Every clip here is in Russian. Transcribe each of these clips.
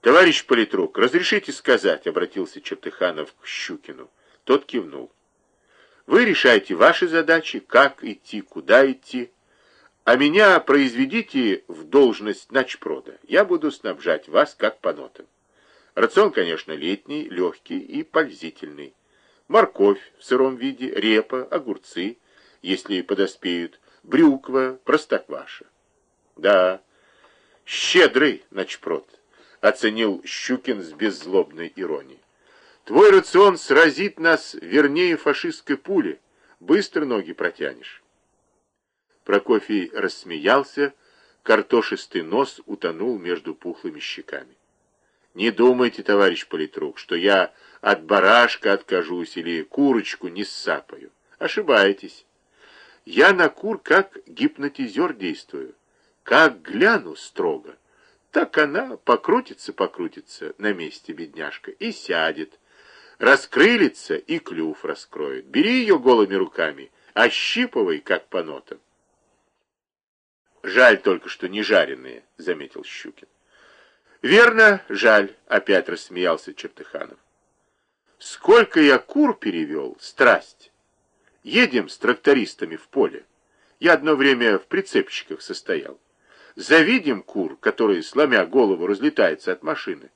Товарищ политрук, разрешите сказать, обратился Чертыханов к Щукину. Тот кивнул. Вы решайте ваши задачи, как идти, куда идти. А меня произведите в должность начпрода. Я буду снабжать вас как по нотам. Рацион, конечно, летний, легкий и пользительный. Морковь в сыром виде, репа, огурцы, если подоспеют, брюква, простокваша. Да, щедрый начпрод, оценил Щукин с беззлобной иронией. Твой рацион сразит нас вернее фашистской пули. Быстро ноги протянешь. Прокофий рассмеялся, картошистый нос утонул между пухлыми щеками. Не думайте, товарищ политрук, что я от барашка откажусь или курочку не ссапаю. Ошибаетесь. Я на кур как гипнотизер действую. Как гляну строго, так она покрутится-покрутится на месте, бедняжка, и сядет, раскрылится и клюв раскроет. Бери ее голыми руками, ощипывай, как по нотам. Жаль только, что не жареные, заметил Щукин. Верно, жаль, опять рассмеялся Чертыханов. Сколько я кур перевел, страсть. Едем с трактористами в поле. Я одно время в прицепчиках состоял. Завидим кур, который, сломя голову, разлетается от машины.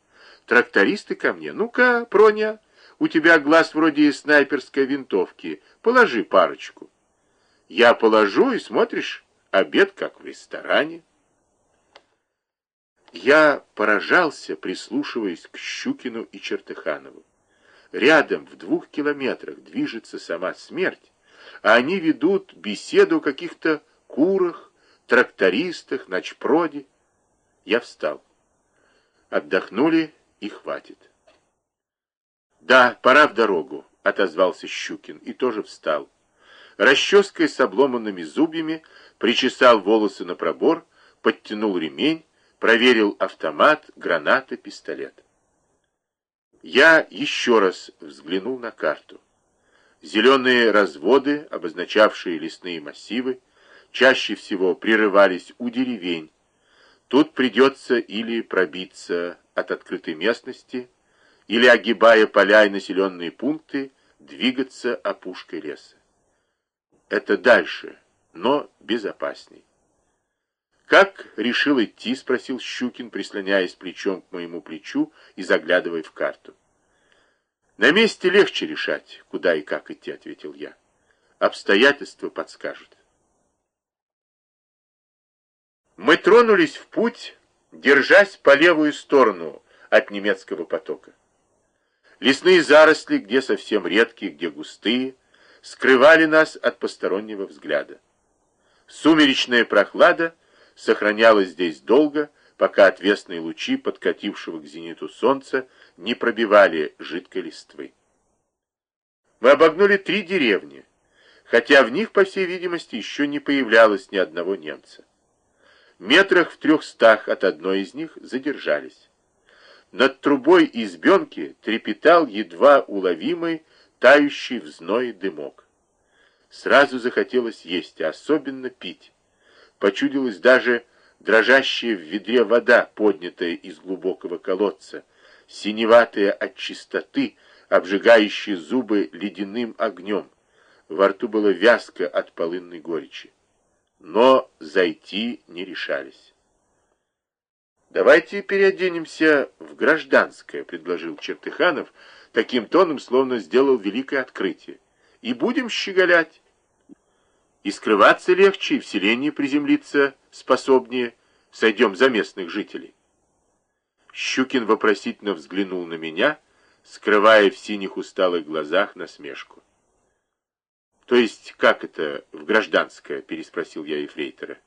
Трактористы ко мне. Ну-ка, Проня, у тебя глаз вроде снайперской винтовки. Положи парочку. Я положу, и смотришь, обед как в ресторане. Я поражался, прислушиваясь к Щукину и Чертыханову. Рядом, в двух километрах, движется сама смерть, а они ведут беседу о каких-то курах, трактористах, ночпроде. Я встал. Отдохнули, и хватит. «Да, пора в дорогу», — отозвался Щукин и тоже встал. Расческой с обломанными зубьями причесал волосы на пробор, подтянул ремень, проверил автомат, гранаты, пистолет. Я еще раз взглянул на карту. Зеленые разводы, обозначавшие лесные массивы, чаще всего прерывались у деревень. Тут придется или пробиться от открытой местности, или, огибая поля и населенные пункты, двигаться опушкой леса. Это дальше, но безопасней. «Как решил идти?» — спросил Щукин, прислоняясь плечом к моему плечу и заглядывая в карту. «На месте легче решать, куда и как идти», — ответил я. «Обстоятельства подскажут». Мы тронулись в путь, держась по левую сторону от немецкого потока. Лесные заросли, где совсем редкие, где густые, скрывали нас от постороннего взгляда. Сумеречная прохлада сохранялась здесь долго, пока отвесные лучи, подкатившего к зениту солнца, не пробивали жидкой листвы. Мы обогнули три деревни, хотя в них, по всей видимости, еще не появлялось ни одного немца. Метрах в трехстах от одной из них задержались. Над трубой избенки трепетал едва уловимый, тающий в зное дымок. Сразу захотелось есть, особенно пить. Почудилась даже дрожащая в ведре вода, поднятая из глубокого колодца, синеватая от чистоты, обжигающая зубы ледяным огнем. Во рту было вязко от полынной горечи. Но зайти не решались. «Давайте переоденемся в гражданское», — предложил Чертыханов, таким тоном, словно сделал великое открытие. «И будем щеголять. И скрываться легче, и в селении приземлиться способнее. Сойдем за местных жителей». Щукин вопросительно взглянул на меня, скрывая в синих усталых глазах насмешку. «То есть, как это в гражданское?» — переспросил я Ефрейтора.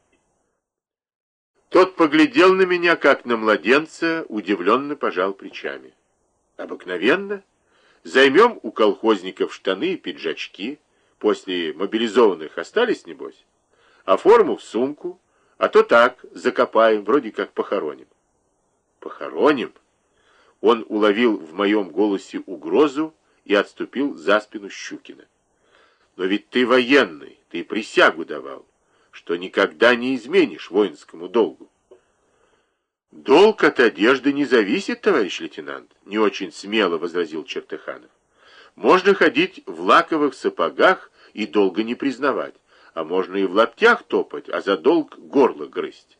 Тот поглядел на меня, как на младенца, удивленно пожал плечами. Обыкновенно. Займем у колхозников штаны и пиджачки. После мобилизованных остались, небось? А форму в сумку. А то так, закопаем, вроде как похороним. Похороним? Он уловил в моем голосе угрозу и отступил за спину Щукина. Но ведь ты военный, ты присягу давал что никогда не изменишь воинскому долгу. Долг от одежды не зависит, товарищ лейтенант, не очень смело возразил Чертыханов. Можно ходить в лаковых сапогах и долго не признавать, а можно и в лаптях топать, а за долг горло грызть.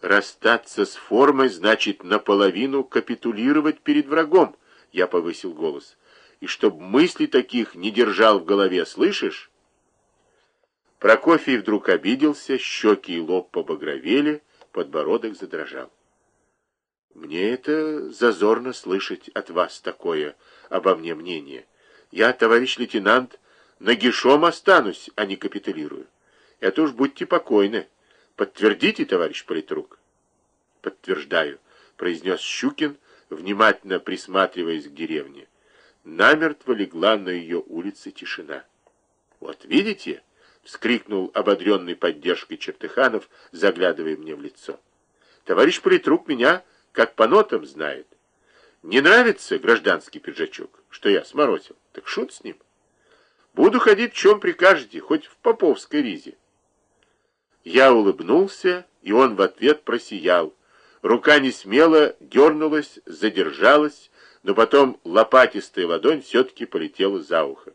Расстаться с формой значит наполовину капитулировать перед врагом, я повысил голос. И чтоб мысли таких не держал в голове, слышишь? Прокофий вдруг обиделся, щеки и лоб побагровели, подбородок задрожал. Мне это зазорно слышать от вас такое обо мне мнение. Я, товарищ лейтенант, нагишом останусь, а не капитулирую. Это уж будьте покойны. Подтвердите, товарищ политрук? Подтверждаю, произнес Щукин, внимательно присматриваясь к деревне. Намертво легла на ее улице тишина. Вот видите, вскрикнул ободренный поддержкой Чертыханов, заглядывая мне в лицо. Товарищ политрук меня как по нотам знает. Не нравится гражданский пиджачок, что я сморозил? Так шут с ним. Буду ходить, в чем прикажете, хоть в поповской ризе. Я улыбнулся, и он в ответ просиял. Рука не смело дернулась, задержалась, но потом лопатистая ладонь все-таки полетела за ухо.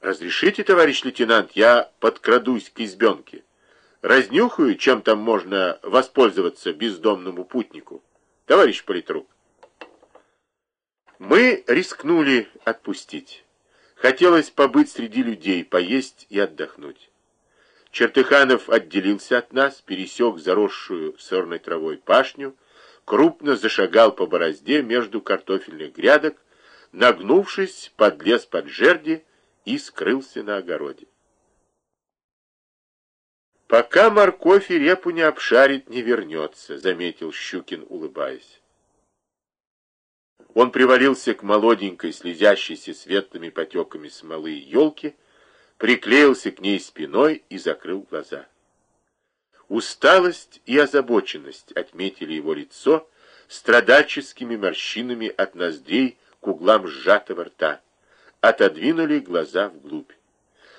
«Разрешите, товарищ лейтенант, я подкрадусь к избенке. Разнюхаю, чем там можно воспользоваться бездомному путнику. Товарищ политрук». Мы рискнули отпустить. Хотелось побыть среди людей, поесть и отдохнуть. Чертыханов отделился от нас, пересек заросшую сорной травой пашню, крупно зашагал по борозде между картофельных грядок, нагнувшись, подлез под жерди и скрылся на огороде. «Пока морковь и репу не обшарит, не вернется», — заметил Щукин, улыбаясь. Он привалился к молоденькой, слезящейся светлыми потеками смолы елки, приклеился к ней спиной и закрыл глаза. Усталость и озабоченность отметили его лицо страдальческими морщинами от ноздрей к углам сжатого рта, отодвинули глаза вглубь.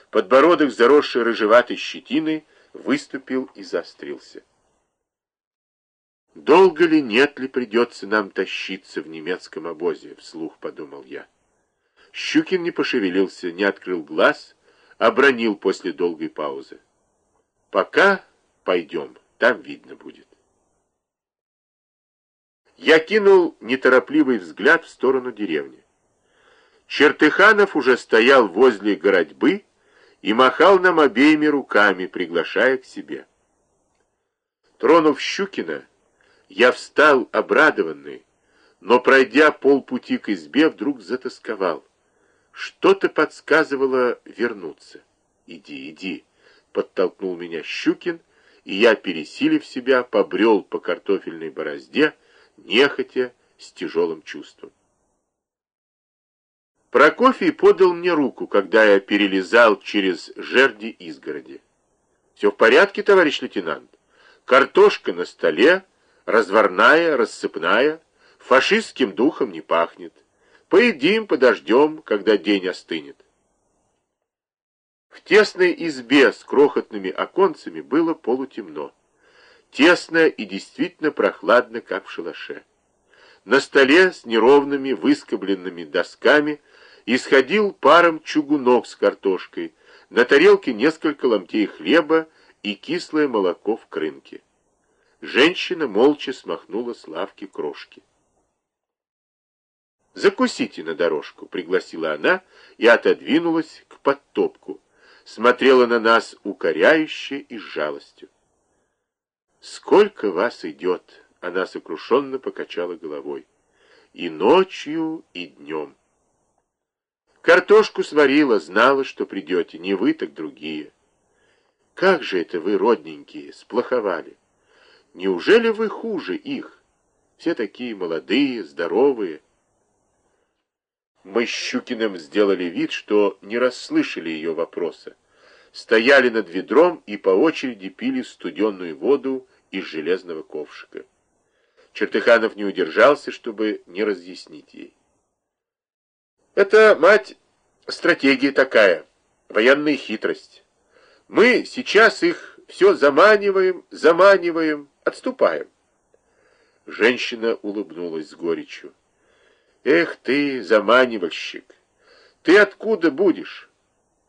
Подбородок, заросший рыжеватой щетиной, выступил и заострился. Долго ли, нет ли придется нам тащиться в немецком обозе, вслух подумал я. Щукин не пошевелился, не открыл глаз, обронил после долгой паузы. Пока пойдем, там видно будет. Я кинул неторопливый взгляд в сторону деревни. Чертыханов уже стоял возле городьбы и махал нам обеими руками, приглашая к себе. Тронув Щукина, я встал обрадованный, но, пройдя полпути к избе, вдруг затасковал. Что-то подсказывало вернуться. «Иди, иди!» — подтолкнул меня Щукин, и я, пересилив себя, побрел по картофельной борозде, нехотя, с тяжелым чувством. Прокофий подал мне руку, когда я перелезал через жерди изгороди. «Все в порядке, товарищ лейтенант? Картошка на столе, разварная, рассыпная, фашистским духом не пахнет. Поедим, подождем, когда день остынет. В тесной избе с крохотными оконцами было полутемно. Тесно и действительно прохладно, как в шалаше. На столе с неровными выскобленными досками исходил паром чугунок с картошкой, на тарелке несколько ломтей хлеба и кислое молоко в крынке. Женщина молча смахнула с лавки крошки. «Закусите на дорожку», — пригласила она и отодвинулась к подтопку. Смотрела на нас укоряюще и с жалостью. «Сколько вас идет!» — она сокрушенно покачала головой. «И ночью, и днем». Картошку сварила, знала, что придете, не вы, так другие. Как же это вы, родненькие, сплоховали? Неужели вы хуже их? Все такие молодые, здоровые. Мы с Щукиным сделали вид, что не расслышали ее вопроса. Стояли над ведром и по очереди пили студенную воду из железного ковшика. Чертыханов не удержался, чтобы не разъяснить ей. Это, мать, стратегия такая, военная хитрость. Мы сейчас их Все заманиваем, заманиваем, отступаем. Женщина улыбнулась с горечью. Эх ты, заманивальщик! Ты откуда будешь?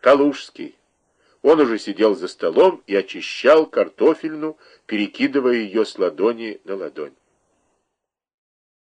Калужский. Он уже сидел за столом и очищал картофельну, перекидывая ее с ладони на ладонь.